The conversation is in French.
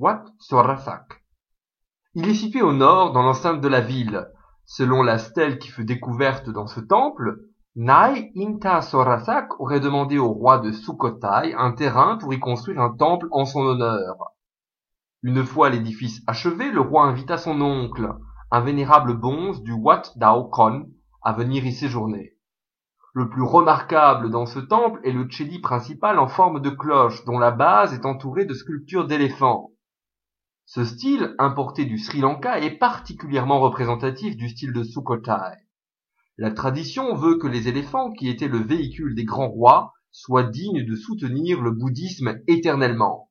Wat Sorasak. Il est situé au nord, dans l'enceinte de la ville. Selon la stèle qui fut découverte dans ce temple, Nai Inta Sorasak aurait demandé au roi de Sukhothai un terrain pour y construire un temple en son honneur. Une fois l'édifice achevé, le roi invita son oncle, un vénérable bonze du Wat Dao Kon, à venir y séjourner. Le plus remarquable dans ce temple est le chedi principal en forme de cloche, dont la base est entourée de sculptures d'éléphants. Ce style, importé du Sri Lanka, est particulièrement représentatif du style de Sukhothai. La tradition veut que les éléphants, qui étaient le véhicule des grands rois, soient dignes de soutenir le bouddhisme éternellement.